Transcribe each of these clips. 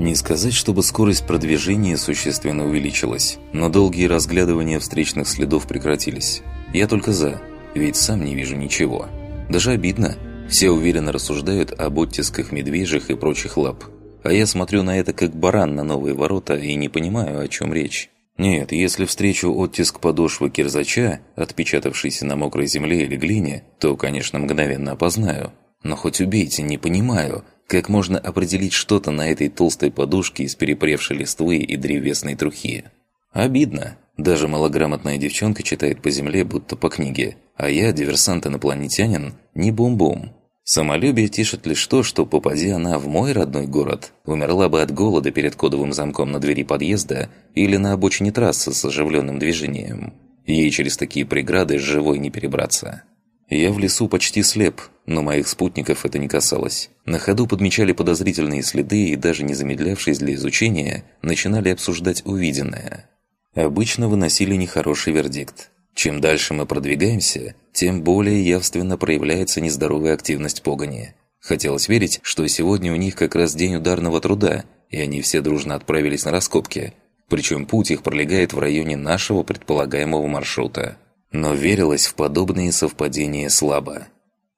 Не сказать, чтобы скорость продвижения существенно увеличилась, но долгие разглядывания встречных следов прекратились. Я только за, ведь сам не вижу ничего. Даже обидно. Все уверенно рассуждают об оттисках медвежьих и прочих лап. А я смотрю на это как баран на новые ворота и не понимаю, о чем речь. Нет, если встречу оттиск подошвы кирзача, отпечатавшийся на мокрой земле или глине, то, конечно, мгновенно опознаю. Но хоть убейте, не понимаю, как можно определить что-то на этой толстой подушке из перепревшей листвы и древесной трухи. Обидно. Даже малограмотная девчонка читает по земле, будто по книге. А я, диверсант-инопланетянин, не бум-бум. Самолюбие тишит лишь то, что, попади она в мой родной город, умерла бы от голода перед кодовым замком на двери подъезда или на обочине трассы с оживленным движением. Ей через такие преграды живой не перебраться. Я в лесу почти слеп, но моих спутников это не касалось. На ходу подмечали подозрительные следы и даже не замедлявшись для изучения, начинали обсуждать увиденное. Обычно выносили нехороший вердикт. Чем дальше мы продвигаемся, тем более явственно проявляется нездоровая активность погони. Хотелось верить, что сегодня у них как раз день ударного труда, и они все дружно отправились на раскопки. Причем путь их пролегает в районе нашего предполагаемого маршрута. Но верилось в подобные совпадения слабо.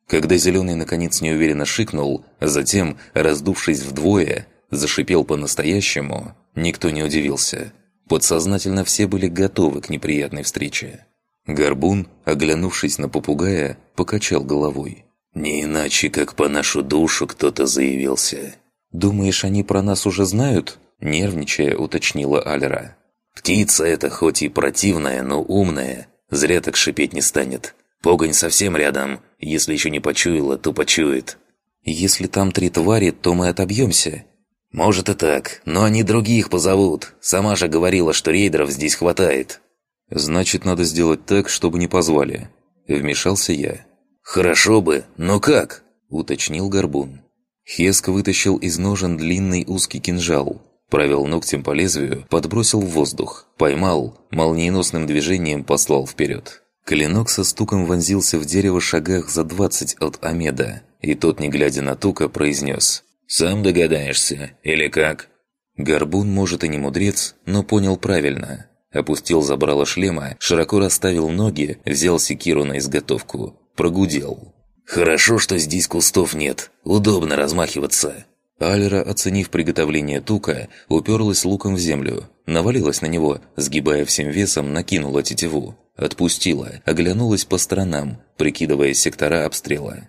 Когда Зеленый наконец неуверенно шикнул, а затем, раздувшись вдвое, зашипел по-настоящему, никто не удивился. Подсознательно все были готовы к неприятной встрече. Горбун, оглянувшись на попугая, покачал головой. «Не иначе, как по нашу душу кто-то заявился». «Думаешь, они про нас уже знают?» Нервничая, уточнила Альра. «Птица эта хоть и противная, но умная. Зря так шипеть не станет. Погонь совсем рядом. Если еще не почуяла, то почует». «Если там три твари, то мы отобьемся». «Может и так, но они других позовут. Сама же говорила, что рейдеров здесь хватает». «Значит, надо сделать так, чтобы не позвали». Вмешался я. «Хорошо бы, но как?» – уточнил Горбун. Хеск вытащил из ножен длинный узкий кинжал, провел ногтем по лезвию, подбросил в воздух, поймал, молниеносным движением послал вперед. Клинок со стуком вонзился в дерево шагах за двадцать от Амеда, и тот, не глядя на Тука, произнес «Сам догадаешься, или как?» Горбун, может, и не мудрец, но понял правильно – Опустил забрало шлема, широко расставил ноги, взял секиру на изготовку. Прогудел. «Хорошо, что здесь кустов нет. Удобно размахиваться». Алера, оценив приготовление тука, уперлась луком в землю, навалилась на него, сгибая всем весом, накинула тетиву. Отпустила, оглянулась по сторонам, прикидывая сектора обстрела.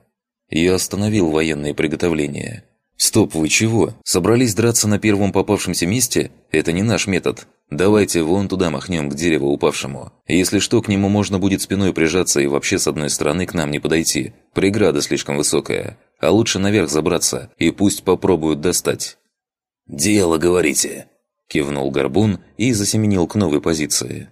Я остановил военные приготовления. «Стоп, вы чего? Собрались драться на первом попавшемся месте? Это не наш метод. Давайте вон туда махнем к дереву упавшему. Если что, к нему можно будет спиной прижаться и вообще с одной стороны к нам не подойти. Преграда слишком высокая. А лучше наверх забраться, и пусть попробуют достать». «Дело, говорите», – кивнул Горбун и засеменил к новой позиции.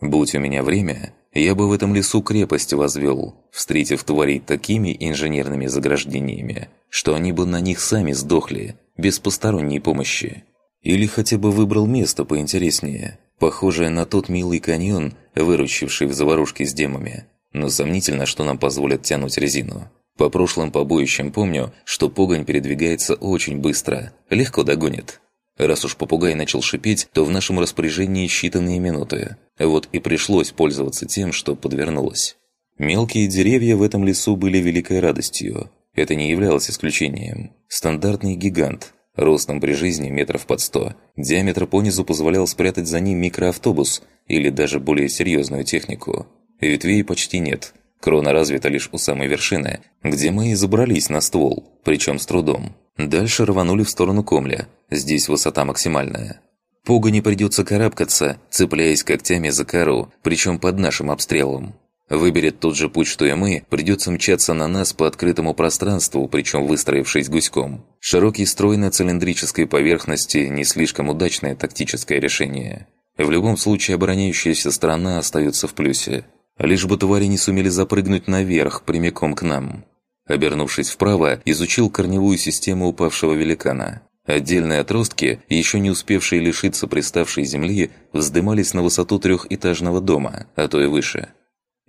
«Будь у меня время, я бы в этом лесу крепость возвел, встретив тварей такими инженерными заграждениями, что они бы на них сами сдохли, без посторонней помощи. Или хотя бы выбрал место поинтереснее, похожее на тот милый каньон, выручивший в заварушке с демами. Но сомнительно, что нам позволят тянуть резину. По прошлым побоищам помню, что погонь передвигается очень быстро, легко догонит. Раз уж попугай начал шипеть, то в нашем распоряжении считанные минуты. Вот и пришлось пользоваться тем, что подвернулось. Мелкие деревья в этом лесу были великой радостью. Это не являлось исключением. Стандартный гигант, ростом при жизни метров под сто. Диаметр понизу позволял спрятать за ним микроавтобус или даже более серьезную технику. Ветвей почти нет. Крона развита лишь у самой вершины, где мы и забрались на ствол, причем с трудом. Дальше рванули в сторону Комля. Здесь высота максимальная. Пугани придется карабкаться, цепляясь когтями за кору, причем под нашим обстрелом. Выберет тот же путь, что и мы, придется мчаться на нас по открытому пространству, причем выстроившись гуськом. Широкий строй на цилиндрической поверхности – не слишком удачное тактическое решение. В любом случае обороняющаяся сторона остается в плюсе. Лишь бы твари не сумели запрыгнуть наверх, прямиком к нам. Обернувшись вправо, изучил корневую систему упавшего великана. Отдельные отростки, еще не успевшие лишиться приставшей земли, вздымались на высоту трехэтажного дома, а то и выше.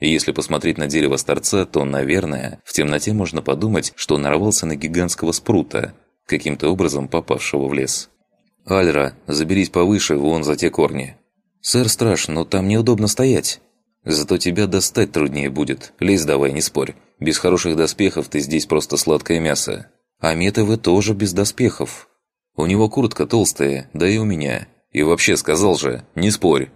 Если посмотреть на дерево старца, то, наверное, в темноте можно подумать, что нарвался на гигантского спрута, каким-то образом попавшего в лес. «Альра, заберись повыше, вон за те корни». «Сэр Страж, но там неудобно стоять». «Зато тебя достать труднее будет. Лезь давай, не спорь. Без хороших доспехов ты здесь просто сладкое мясо. А Метовы тоже без доспехов. У него куртка толстая, да и у меня. И вообще сказал же, не спорь».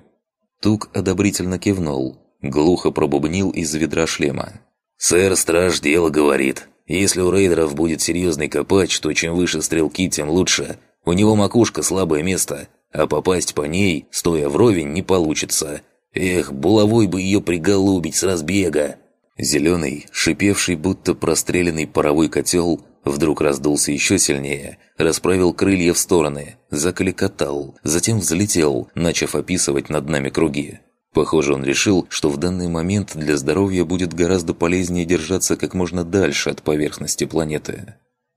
Тук одобрительно кивнул, глухо пробубнил из ведра шлема. «Сэр Страж дело говорит. Если у рейдеров будет серьезный копач, то чем выше стрелки, тем лучше. У него макушка слабое место, а попасть по ней, стоя вровень, не получится. Эх, булавой бы ее приголубить с разбега!» Зеленый, шипевший, будто простреленный паровой котел, вдруг раздулся еще сильнее, расправил крылья в стороны, закликотал, затем взлетел, начав описывать над нами круги. Похоже, он решил, что в данный момент для здоровья будет гораздо полезнее держаться как можно дальше от поверхности планеты.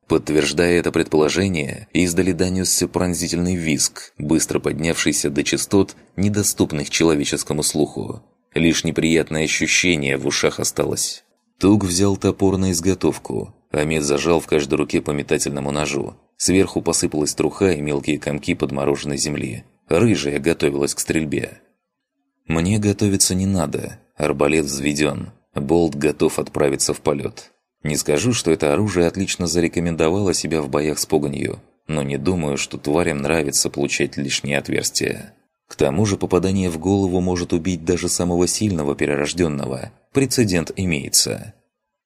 Подтверждая это предположение, издали донесся пронзительный визг, быстро поднявшийся до частот, недоступных человеческому слуху. Лишь неприятное ощущение в ушах осталось. Туг взял топор на изготовку. Амед зажал в каждой руке по метательному ножу. Сверху посыпалась труха и мелкие комки подмороженной земли. Рыжая готовилась к стрельбе. Мне готовиться не надо. Арбалет взведен. Болт готов отправиться в полет. Не скажу, что это оружие отлично зарекомендовало себя в боях с погонью, но не думаю, что тварям нравится получать лишние отверстия. К тому же попадание в голову может убить даже самого сильного перерожденного. Прецедент имеется.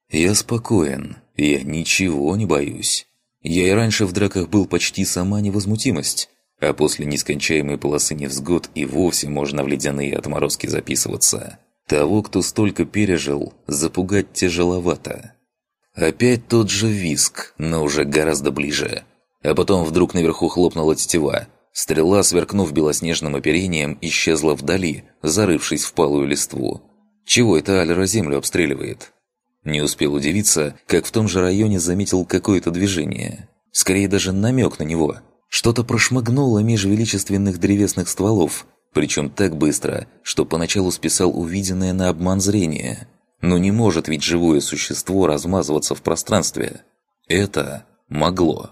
Я спокоен. Я ничего не боюсь. Я и раньше в драках был почти сама невозмутимость. А после нескончаемой полосы невзгод и вовсе можно в ледяные отморозки записываться. Того, кто столько пережил, запугать тяжеловато. Опять тот же виск, но уже гораздо ближе. А потом вдруг наверху хлопнула тетива. Стрела, сверкнув белоснежным оперением, исчезла вдали, зарывшись в палую листву. Чего это Альра землю обстреливает? Не успел удивиться, как в том же районе заметил какое-то движение. Скорее даже намек на него – что-то прошмыгнуло меж величественных древесных стволов, причем так быстро, что поначалу списал увиденное на обман зрения. Но не может ведь живое существо размазываться в пространстве. Это могло.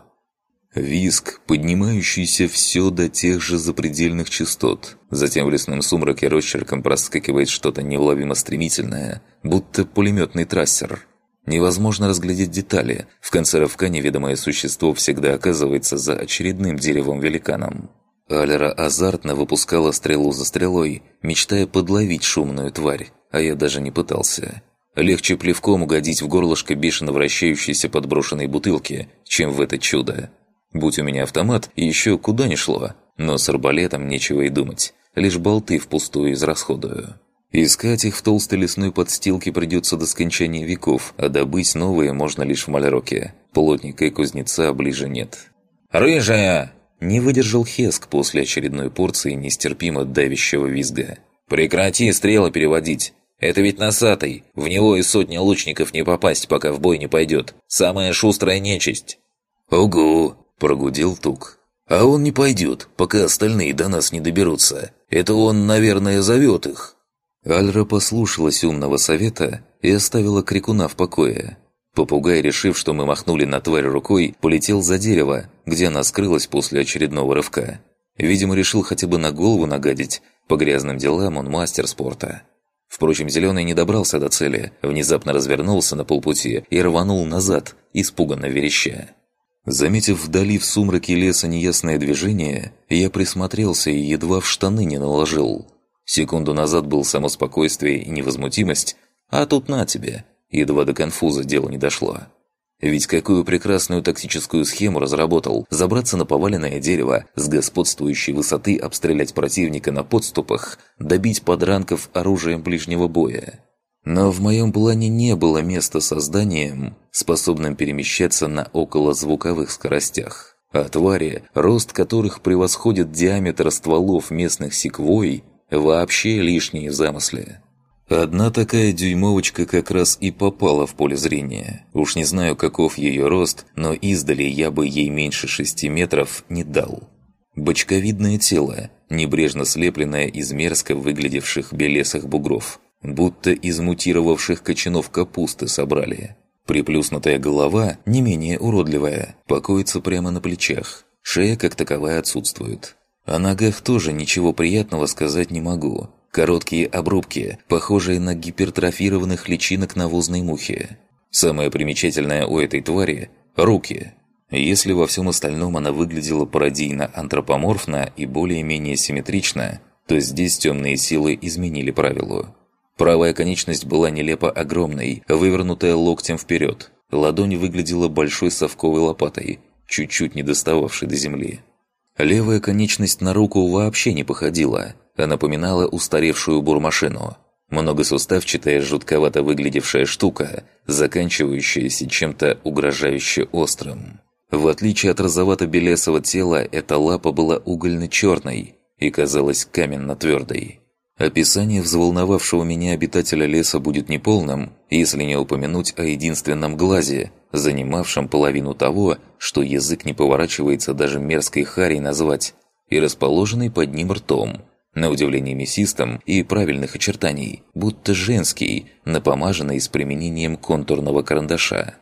Виск, поднимающийся все до тех же запредельных частот. Затем в лесном сумраке росчерком проскакивает что-то неуловимо стремительное, будто пулеметный трассер – Невозможно разглядеть детали. В конце рывка неведомое существо всегда оказывается за очередным деревом-великаном. Алера азартно выпускала стрелу за стрелой, мечтая подловить шумную тварь, а я даже не пытался. Легче плевком угодить в горлышко бешено вращающейся подброшенной бутылки, чем в это чудо. Будь у меня автомат, еще куда ни шло, но с арбалетом нечего и думать, лишь болты впустую израсходую. Искать их в толстой лесной подстилке придется до скончания веков, а добыть новые можно лишь в Мальроке. Плотника и кузнеца ближе нет. «Рыжая!» Не выдержал Хеск после очередной порции нестерпимо давящего визга. «Прекрати стрелы переводить! Это ведь носатый! В него и сотня лучников не попасть, пока в бой не пойдет! Самая шустрая нечисть!» «Угу!» – прогудел Тук. «А он не пойдет, пока остальные до нас не доберутся. Это он, наверное, зовет их». Альра послушалась умного совета и оставила крикуна в покое. Попугай, решив, что мы махнули на тварь рукой, полетел за дерево, где она скрылась после очередного рывка. Видимо, решил хотя бы на голову нагадить. По грязным делам он мастер спорта. Впрочем, Зеленый не добрался до цели, внезапно развернулся на полпути и рванул назад, испуганно вереща. Заметив вдали в сумраке леса неясное движение, я присмотрелся и едва в штаны не наложил. Секунду назад был само спокойствие и невозмутимость, а тут на тебе, едва до конфуза дело не дошло. Ведь какую прекрасную тактическую схему разработал забраться на поваленное дерево, с господствующей высоты обстрелять противника на подступах, добить подранков оружием ближнего боя. Но в моем плане не было места созданием, способным перемещаться на околозвуковых скоростях. А твари, рост которых превосходит диаметр стволов местных секвой, Вообще лишние замысли. Одна такая дюймовочка как раз и попала в поле зрения. Уж не знаю, каков ее рост, но издали я бы ей меньше шести метров не дал. Бочковидное тело, небрежно слепленное из мерзко выглядевших белесых бугров, будто из мутировавших кочанов капусты собрали. Приплюснутая голова, не менее уродливая, покоится прямо на плечах. Шея как таковая отсутствует. О ногах тоже ничего приятного сказать не могу. Короткие обрубки, похожие на гипертрофированных личинок навозной мухи. Самое примечательное у этой твари – руки. Если во всем остальном она выглядела пародийно-антропоморфно и более-менее симметрично, то здесь темные силы изменили правилу. Правая конечность была нелепо огромной, вывернутая локтем вперед. Ладонь выглядела большой совковой лопатой, чуть-чуть не достававшей до земли. Левая конечность на руку вообще не походила, а напоминала устаревшую бурмашину. Многосуставчатая, жутковато выглядевшая штука, заканчивающаяся чем-то угрожающе острым. В отличие от розовато-белесого тела, эта лапа была угольно-черной и казалась каменно-твердой. Описание взволновавшего меня обитателя леса будет неполным, если не упомянуть о единственном глазе, занимавшем половину того, что язык не поворачивается даже мерзкой харей назвать, и расположенный под ним ртом, на удивление мясистым и правильных очертаний, будто женский, напомаженный с применением контурного карандаша.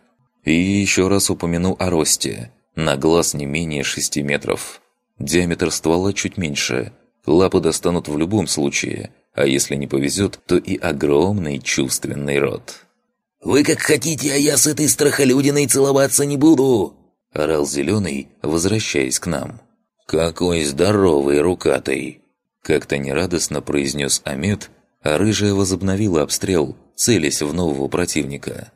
И еще раз упомяну о росте. На глаз не менее 6 метров. Диаметр ствола чуть меньше. Лапы достанут в любом случае, а если не повезет, то и огромный чувственный рот. «Вы как хотите, а я с этой страхолюдиной целоваться не буду!» – орал Зеленый, возвращаясь к нам. «Какой здоровый рукатый!» – как-то нерадостно произнес Амет, а Рыжая возобновила обстрел, целясь в нового противника.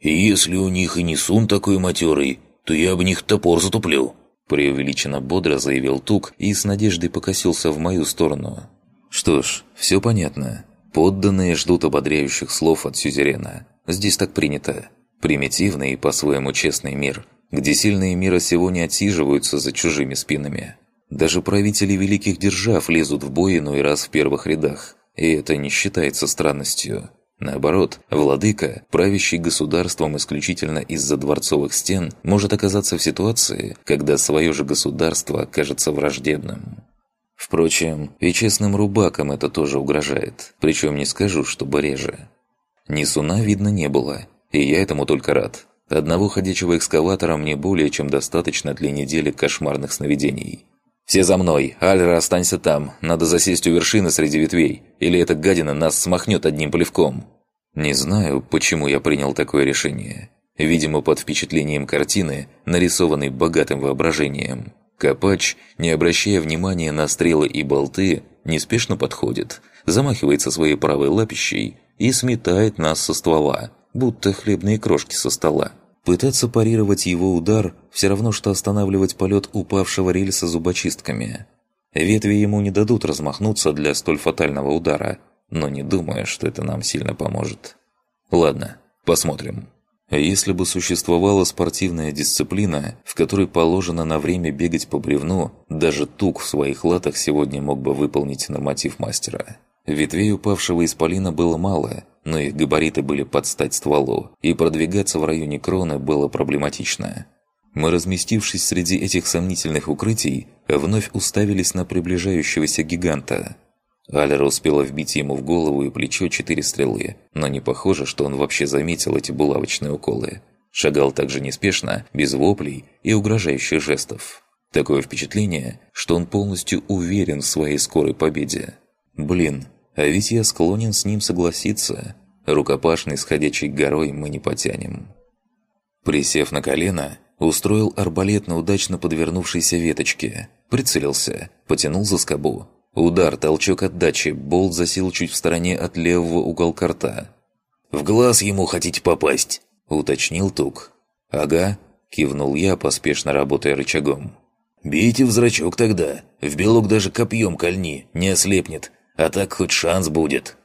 «Если у них и не сун такой матерый, то я об них топор затуплю!» Преувеличенно бодро заявил Тук и с надеждой покосился в мою сторону. «Что ж, все понятно. Подданные ждут ободряющих слов от Сюзерена. Здесь так принято. Примитивный и по-своему честный мир, где сильные мира сего не отсиживаются за чужими спинами. Даже правители великих держав лезут в бой иной раз в первых рядах, и это не считается странностью. Наоборот, владыка, правящий государством исключительно из-за дворцовых стен, может оказаться в ситуации, когда свое же государство окажется враждебным. Впрочем, и честным рубакам это тоже угрожает, причем не скажу, чтобы реже. Несуна видно не было, и я этому только рад. Одного ходячего экскаватора мне более чем достаточно для недели кошмарных сновидений. «Все за мной! Альра, останься там! Надо засесть у вершины среди ветвей, или эта гадина нас смахнет одним плевком!» Не знаю, почему я принял такое решение. Видимо, под впечатлением картины, нарисованной богатым воображением. Копач, не обращая внимания на стрелы и болты, неспешно подходит, замахивается своей правой лапищей и сметает нас со ствола, будто хлебные крошки со стола. Пытаться парировать его удар – все равно, что останавливать полет упавшего рельса зубочистками. Ветви ему не дадут размахнуться для столь фатального удара, но не думаю, что это нам сильно поможет. Ладно, посмотрим. Если бы существовала спортивная дисциплина, в которой положено на время бегать по бревну, даже тук в своих латах сегодня мог бы выполнить норматив мастера. Ветвей упавшего исполина было мало, но их габариты были под стать стволу, и продвигаться в районе кроны было проблематично. Мы, разместившись среди этих сомнительных укрытий, вновь уставились на приближающегося гиганта. Алера успела вбить ему в голову и плечо четыре стрелы, но не похоже, что он вообще заметил эти булавочные уколы. Шагал также неспешно, без воплей и угрожающих жестов. Такое впечатление, что он полностью уверен в своей скорой победе. Блин, а ведь я склонен с ним согласиться. Рукопашный с ходячей горой мы не потянем. Присев на колено, устроил арбалет на удачно подвернувшейся веточке. Прицелился, потянул за скобу. Удар, толчок отдачи, болт засел чуть в стороне от левого уголка рта. «В глаз ему хотите попасть?» – уточнил Тук. «Ага», – кивнул я, поспешно работая рычагом. «Бейте в зрачок тогда. В белок даже копьем кольни, не ослепнет. А так хоть шанс будет.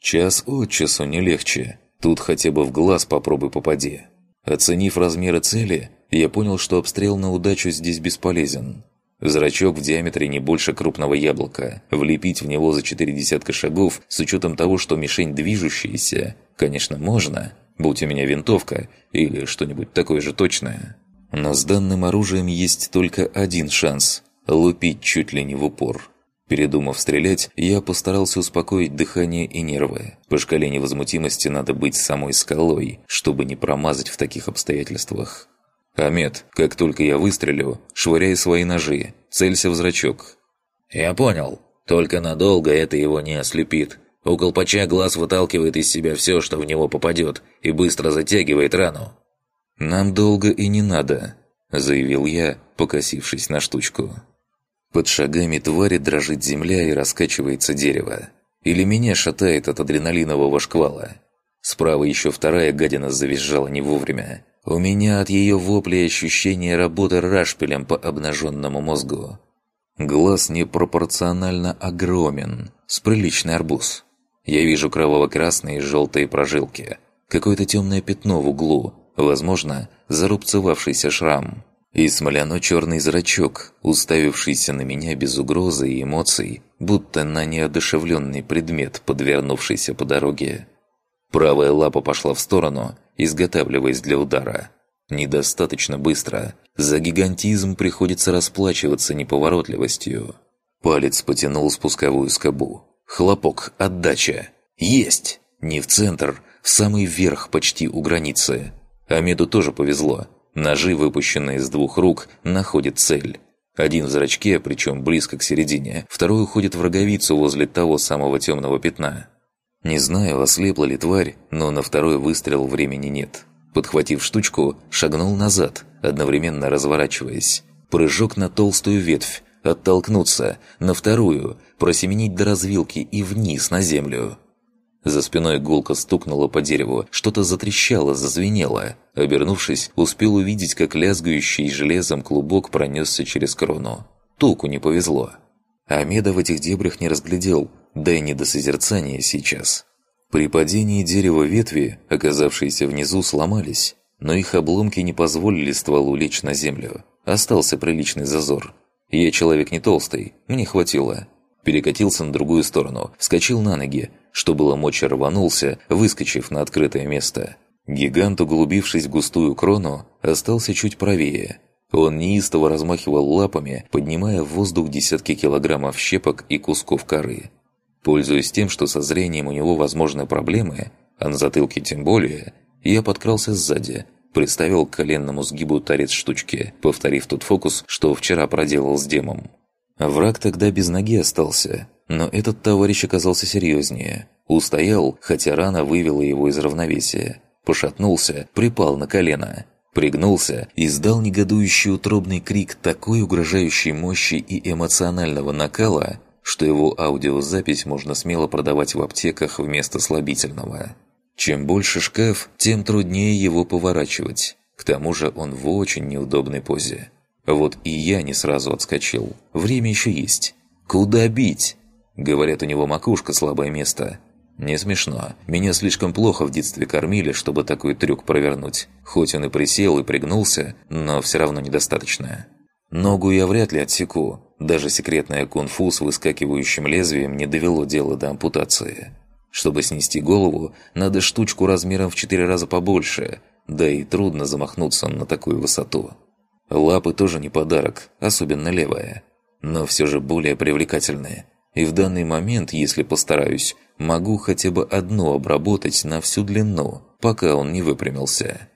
Час от часу не легче. Тут хотя бы в глаз попробуй попади. Оценив размеры цели, я понял, что обстрел на удачу здесь бесполезен. Зрачок в диаметре не больше крупного яблока. Влепить в него за четыре десятка шагов, с учетом того, что мишень движущаяся, конечно, можно, будь у меня винтовка или что-нибудь такое же точное. Но с данным оружием есть только один шанс – лупить чуть ли не в упор. Передумав стрелять, я постарался успокоить дыхание и нервы. По шкале невозмутимости надо быть самой скалой, чтобы не промазать в таких обстоятельствах. «Амет, как только я выстрелю, швыряй свои ножи, целься в зрачок». «Я понял. Только надолго это его не ослепит. У колпача глаз выталкивает из себя все, что в него попадет, и быстро затягивает рану». «Нам долго и не надо», – заявил я, покосившись на штучку. Под шагами твари дрожит земля и раскачивается дерево. Или меня шатает от адреналинового шквала. Справа еще вторая гадина завизжала не вовремя. У меня от ее вопли ощущение работы рашпилем по обнаженному мозгу. Глаз непропорционально огромен, с приличный арбуз. Я вижу кроваво-красные и желтые прожилки. Какое-то темное пятно в углу, возможно, зарубцевавшийся шрам. И смоляно-черный зрачок, уставившийся на меня без угрозы и эмоций, будто на неодушевленный предмет, подвернувшийся по дороге. Правая лапа пошла в сторону, изготавливаясь для удара. Недостаточно быстро. За гигантизм приходится расплачиваться неповоротливостью. Палец потянул спусковую скобу. Хлопок, отдача. Есть! Не в центр, в самый верх почти у границы. Амеду тоже повезло. Ножи, выпущенные с двух рук, находят цель. Один в зрачке, причем близко к середине, второй уходит в роговицу возле того самого темного пятна. Не знаю, ослепла ли тварь, но на второй выстрел времени нет. Подхватив штучку, шагнул назад, одновременно разворачиваясь. Прыжок на толстую ветвь, оттолкнуться, на вторую, просеменить до развилки и вниз на землю. За спиной гулко стукнуло по дереву, что-то затрещало, зазвенело. Обернувшись, успел увидеть, как лязгающий железом клубок пронесся через крону. Туку не повезло. Амеда в этих дебрях не разглядел, да и не до созерцания сейчас. При падении дерева ветви, оказавшиеся внизу, сломались, но их обломки не позволили стволу лечь на землю. Остался приличный зазор. Я человек не толстый, мне хватило. Перекатился на другую сторону, вскочил на ноги, что было мочи рванулся, выскочив на открытое место. Гигант, углубившись в густую крону, остался чуть правее. Он неистово размахивал лапами, поднимая в воздух десятки килограммов щепок и кусков коры. Пользуясь тем, что со зрением у него возможны проблемы, а на затылке тем более, я подкрался сзади, приставил к коленному сгибу торец штучки, повторив тот фокус, что вчера проделал с демом. Враг тогда без ноги остался, но этот товарищ оказался серьезнее. Устоял, хотя рана вывела его из равновесия. Пошатнулся, припал на колено. Пригнулся, издал негодующий утробный крик такой угрожающей мощи и эмоционального накала, что его аудиозапись можно смело продавать в аптеках вместо слабительного. Чем больше шкаф, тем труднее его поворачивать. К тому же он в очень неудобной позе. Вот и я не сразу отскочил. Время еще есть. Куда бить? Говорят, у него макушка слабое место. Не смешно. Меня слишком плохо в детстве кормили, чтобы такой трюк провернуть. Хоть он и присел и пригнулся, но все равно недостаточно. Ногу я вряд ли отсеку. Даже секретное кунг-фу с выскакивающим лезвием не довело дело до ампутации. Чтобы снести голову, надо штучку размером в четыре раза побольше, да и трудно замахнуться на такую высоту. Лапы тоже не подарок, особенно левая, но все же более привлекательные. И в данный момент, если постараюсь, могу хотя бы одну обработать на всю длину, пока он не выпрямился.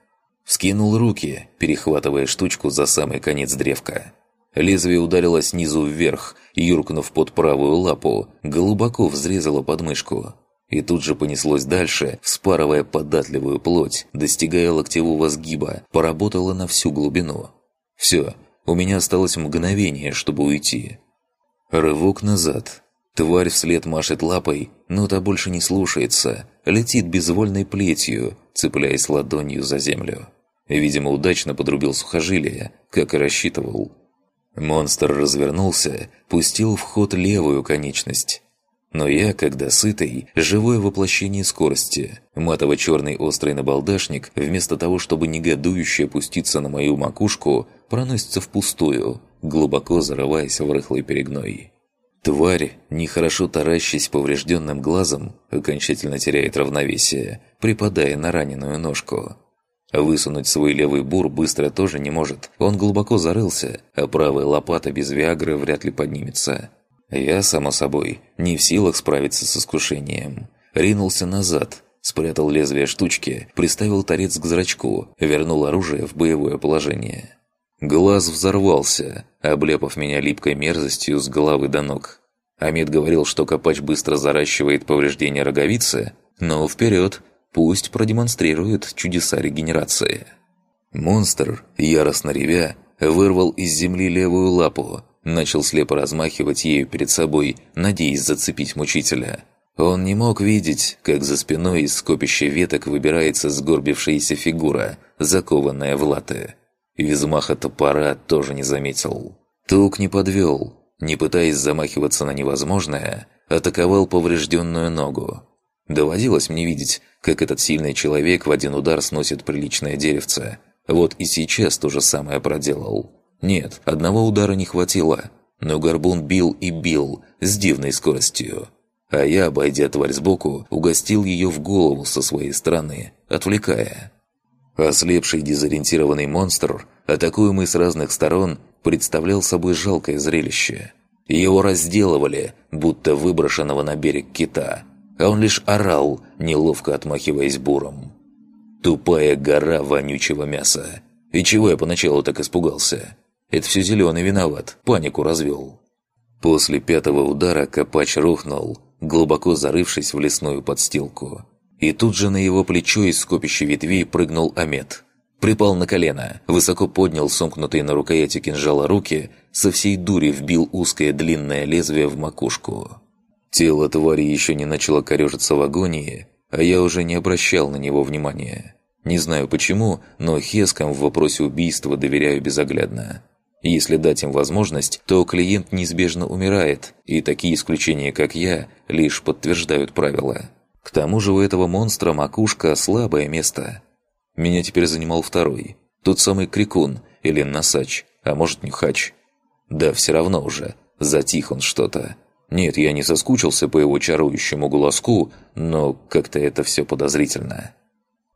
Вскинул руки, перехватывая штучку за самый конец древка. Лезвие ударило снизу вверх, юркнув под правую лапу, глубоко взрезало подмышку. И тут же понеслось дальше, вспарывая податливую плоть, достигая локтевого сгиба, поработало на всю глубину. Все, у меня осталось мгновение, чтобы уйти. Рывок назад. Тварь вслед машет лапой, но та больше не слушается, летит безвольной плетью, цепляясь ладонью за землю. Видимо, удачно подрубил сухожилие, как и рассчитывал. Монстр развернулся, пустил в ход левую конечность. Но я, когда сытый, живое воплощение скорости. Матово-черный острый набалдашник, вместо того, чтобы негодующе опуститься на мою макушку, проносится впустую, глубоко зарываясь в рыхлый перегной. Тварь, нехорошо таращась поврежденным глазом, окончательно теряет равновесие, припадая на раненую ножку. Высунуть свой левый бур быстро тоже не может, он глубоко зарылся, а правая лопата без виагры вряд ли поднимется. Я, само собой, не в силах справиться с искушением. Ринулся назад, Спрятал лезвие штучки, приставил торец к зрачку, вернул оружие в боевое положение. Глаз взорвался, обляпав меня липкой мерзостью с головы до ног. Амид говорил, что копач быстро заращивает повреждения роговицы, но вперед, пусть продемонстрирует чудеса регенерации. Монстр, яростно ревя, вырвал из земли левую лапу, начал слепо размахивать ею перед собой, надеясь зацепить мучителя. Он не мог видеть, как за спиной из скопища веток выбирается сгорбившаяся фигура, закованная в латы. И взмаха топора тоже не заметил. Тук не подвел, не пытаясь замахиваться на невозможное, атаковал поврежденную ногу. Доводилось мне видеть, как этот сильный человек в один удар сносит приличное деревце. Вот и сейчас то же самое проделал. Нет, одного удара не хватило, но горбун бил и бил с дивной скоростью. А я, обойдя тварь сбоку, угостил ее в голову со своей стороны, отвлекая. Ослепший дезориентированный монстр, атакуемый с разных сторон, представлял собой жалкое зрелище. Его разделывали, будто выброшенного на берег кита, а он лишь орал, неловко отмахиваясь буром. Тупая гора вонючего мяса. И чего я поначалу так испугался? Это все зеленый виноват, панику развел. После пятого удара Копач рухнул, глубоко зарывшись в лесную подстилку. И тут же на его плечо из скопища ветвей прыгнул Амет. Припал на колено, высоко поднял сомкнутые на рукояти кинжала руки, со всей дури вбил узкое длинное лезвие в макушку. Тело твари еще не начало корежиться в агонии, а я уже не обращал на него внимания. Не знаю почему, но Хескам в вопросе убийства доверяю безоглядно. Если дать им возможность, то клиент неизбежно умирает, и такие исключения, как я, лишь подтверждают правила. К тому же у этого монстра макушка – слабое место. Меня теперь занимал второй. Тот самый крикун или носач, а может нюхач. Да, все равно уже. Затих он что-то. Нет, я не соскучился по его чарующему голоску, но как-то это все подозрительно.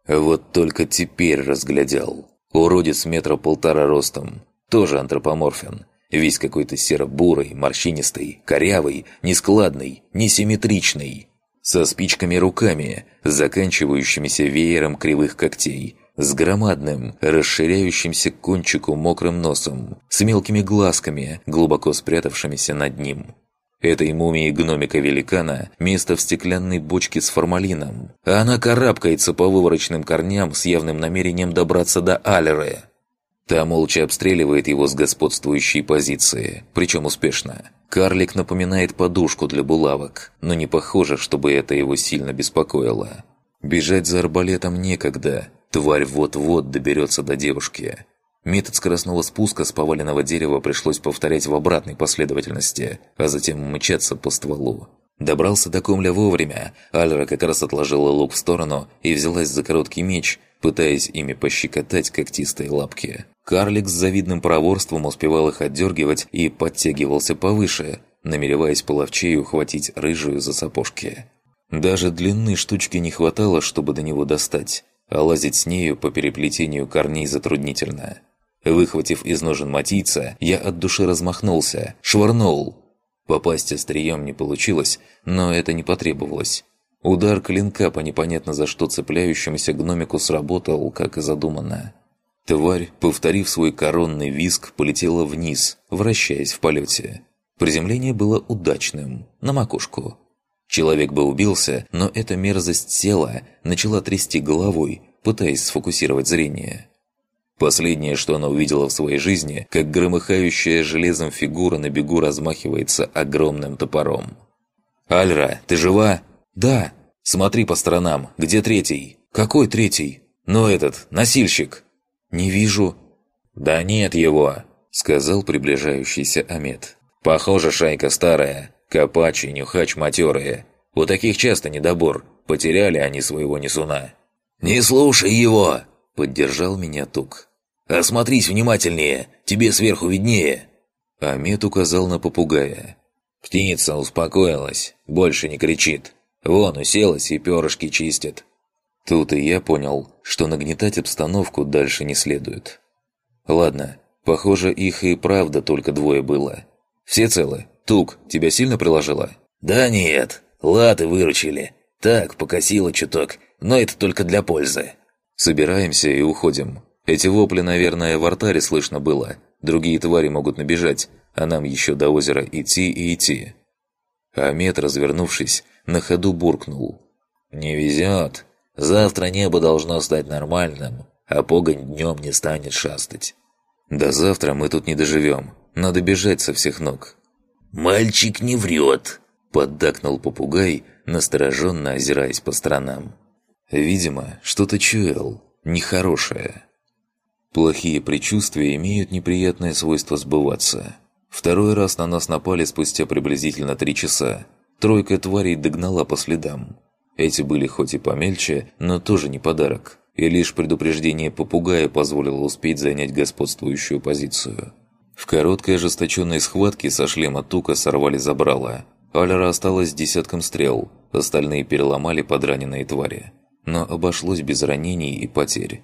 Вот только теперь разглядел. Уродец метра полтора ростом. Тоже антропоморфен. Весь какой-то серо-бурый, морщинистый, корявый, нескладный, несимметричный со спичками руками, заканчивающимися веером кривых когтей, с громадным, расширяющимся к кончику мокрым носом, с мелкими глазками, глубоко спрятавшимися над ним. Этой мумии гномика-великана место в стеклянной бочке с формалином, а она карабкается по выворочным корням с явным намерением добраться до Алеры. Та молча обстреливает его с господствующей позиции, причем успешно. Карлик напоминает подушку для булавок, но не похоже, чтобы это его сильно беспокоило. Бежать за арбалетом некогда, тварь вот-вот доберется до девушки. Метод скоростного спуска с поваленного дерева пришлось повторять в обратной последовательности, а затем мчаться по стволу. Добрался до Комля вовремя, Альра как раз отложила лук в сторону и взялась за короткий меч, пытаясь ими пощекотать когтистые лапки. Карлик с завидным проворством успевал их отдергивать и подтягивался повыше, намереваясь половчей ухватить рыжую за сапожки. Даже длины штучки не хватало, чтобы до него достать, а лазить с нею по переплетению корней затруднительно. Выхватив из ножен матийца, я от души размахнулся, швырнул. Попасть острием не получилось, но это не потребовалось. Удар клинка по непонятно за что цепляющемуся гномику сработал, как и задумано. Тварь, повторив свой коронный визг, полетела вниз, вращаясь в полете. Приземление было удачным, на макушку. Человек бы убился, но эта мерзость села, начала трясти головой, пытаясь сфокусировать зрение. Последнее, что она увидела в своей жизни, как громыхающая железом фигура на бегу размахивается огромным топором. «Альра, ты жива?» «Да». «Смотри по сторонам. Где третий?» «Какой третий?» «Ну этот, носильщик». «Не вижу». «Да нет его», — сказал приближающийся Амет. «Похоже, шайка старая. Копач и нюхач матерые. У таких часто недобор. Потеряли они своего несуна». «Не слушай его!» — поддержал меня Тук. «Осмотрись внимательнее, тебе сверху виднее». Амет указал на попугая. «Птица успокоилась, больше не кричит. Вон уселась и перышки чистит. Тут и я понял, что нагнетать обстановку дальше не следует. Ладно, похоже, их и правда только двое было. Все целы? Тук, тебя сильно приложило? Да нет, латы выручили. Так, покосило чуток. но это только для пользы». Собираемся и уходим. Эти вопли, наверное, в артаре слышно было. Другие твари могут набежать, а нам еще до озера идти и идти. Амет, развернувшись, на ходу буркнул. «Не везет. Завтра небо должно стать нормальным, а погонь днем не станет шастать». «До завтра мы тут не доживем. Надо бежать со всех ног». «Мальчик не врет», – поддакнул попугай, настороженно озираясь по сторонам. Видимо, что-то чуял, нехорошее. Плохие предчувствия имеют неприятное свойство сбываться. Второй раз на нас напали спустя приблизительно три часа. Тройка тварей догнала по следам. Эти были хоть и помельче, но тоже не подарок. И лишь предупреждение попугая позволило успеть занять господствующую позицию. В короткой ожесточенной схватке со шлема Тука сорвали забрало. Алера осталось десятком стрел, остальные переломали подраненные твари но обошлось без ранений и потерь.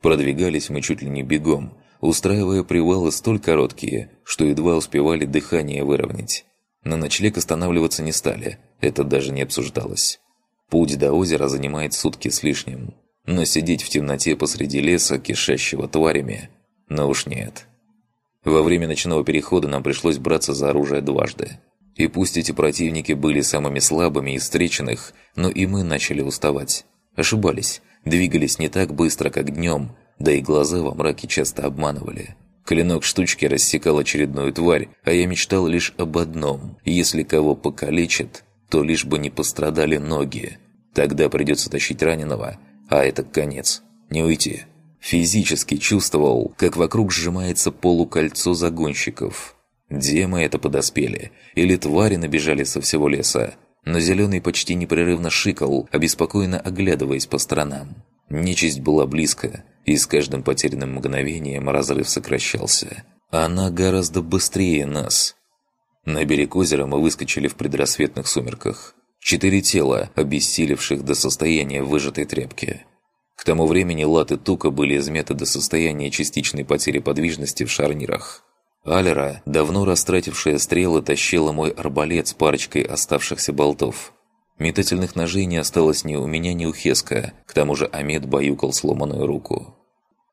Продвигались мы чуть ли не бегом, устраивая привалы столь короткие, что едва успевали дыхание выровнять. На ночлег останавливаться не стали, это даже не обсуждалось. Путь до озера занимает сутки с лишним, но сидеть в темноте посреди леса, кишащего тварями, ну уж нет. Во время ночного перехода нам пришлось браться за оружие дважды. И пусть эти противники были самыми слабыми из встреченных, но и мы начали уставать. Ошибались, двигались не так быстро, как днем, да и глаза во мраке часто обманывали. Клинок штучки рассекал очередную тварь, а я мечтал лишь об одном. Если кого покалечат, то лишь бы не пострадали ноги. Тогда придется тащить раненого, а это конец. Не уйти. Физически чувствовал, как вокруг сжимается полукольцо загонщиков. Демы это подоспели, или твари набежали со всего леса, но Зеленый почти непрерывно шикал, обеспокоенно оглядываясь по сторонам. Нечисть была близко, и с каждым потерянным мгновением разрыв сокращался. Она гораздо быстрее нас. На берег озера мы выскочили в предрассветных сумерках. Четыре тела, обессилевших до состояния выжатой тряпки. К тому времени латы тука были измяты до состояния частичной потери подвижности в шарнирах. Алера, давно растратившая стрелы, тащила мой арбалет с парочкой оставшихся болтов. Метательных ножей не осталось ни у меня, ни у Хеска, к тому же Амед баюкал сломанную руку.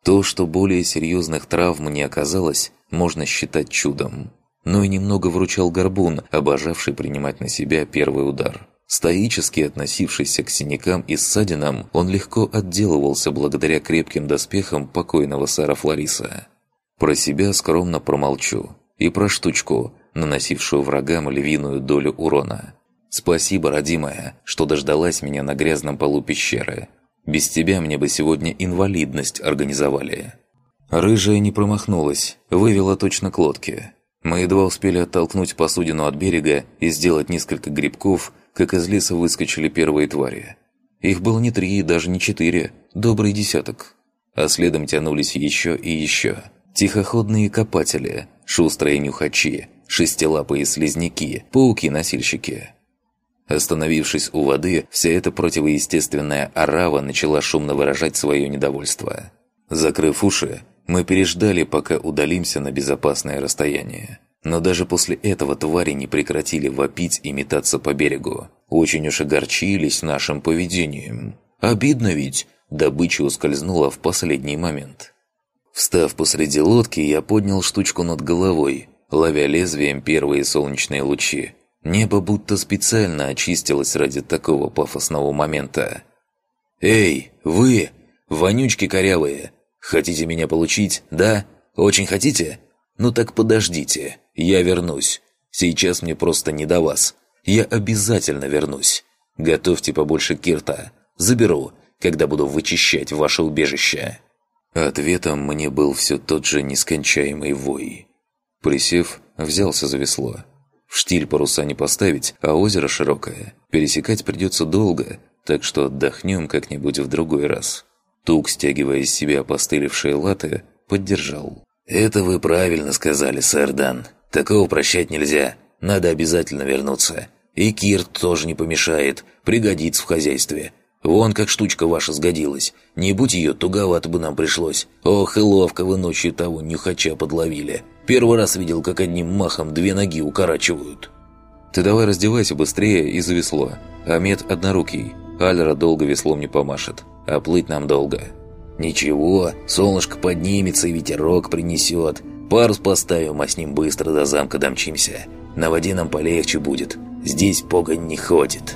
То, что более серьезных травм не оказалось, можно считать чудом. Но и немного вручал горбун, обожавший принимать на себя первый удар. Стоически относившийся к синякам и ссадинам, он легко отделывался благодаря крепким доспехам покойного Сара Флориса. Про себя скромно промолчу. И про штучку, наносившую врагам львиную долю урона. Спасибо, родимая, что дождалась меня на грязном полу пещеры. Без тебя мне бы сегодня инвалидность организовали. Рыжая не промахнулась, вывела точно к лодке. Мы едва успели оттолкнуть посудину от берега и сделать несколько грибков, как из леса выскочили первые твари. Их было не три, даже не четыре, добрый десяток. А следом тянулись еще и еще – Тихоходные копатели, шустрые нюхачи, шестилапые слизняки, пауки-носильщики. Остановившись у воды, вся эта противоестественная орава начала шумно выражать свое недовольство. Закрыв уши, мы переждали, пока удалимся на безопасное расстояние. Но даже после этого твари не прекратили вопить и метаться по берегу. Очень уж огорчились нашим поведением. Обидно ведь, добыча ускользнула в последний момент. Встав посреди лодки, я поднял штучку над головой, ловя лезвием первые солнечные лучи. Небо будто специально очистилось ради такого пафосного момента. «Эй, вы, вонючки корявые, хотите меня получить, да? Очень хотите? Ну так подождите, я вернусь. Сейчас мне просто не до вас. Я обязательно вернусь. Готовьте побольше кирта. Заберу, когда буду вычищать ваше убежище». Ответом мне был все тот же нескончаемый вой. Присев, взялся за весло. В штиль паруса не поставить, а озеро широкое. Пересекать придется долго, так что отдохнем как-нибудь в другой раз. Тук, стягивая из себя постылившие латы, поддержал. «Это вы правильно сказали, сэр Дан. Такого прощать нельзя. Надо обязательно вернуться. И Кирт тоже не помешает, пригодится в хозяйстве. Вон как штучка ваша сгодилась. Не будь ее, туговато бы нам пришлось. Ох, и ловко вы ночью того нюхача подловили. Первый раз видел, как одним махом две ноги укорачивают». «Ты давай раздевайся быстрее и завесло. Амед однорукий. Альра долго веслом не помашет, а плыть нам долго. «Ничего, солнышко поднимется и ветерок принесет. Парус поставим, а с ним быстро до замка домчимся. На воде нам полегче будет. Здесь погонь не ходит».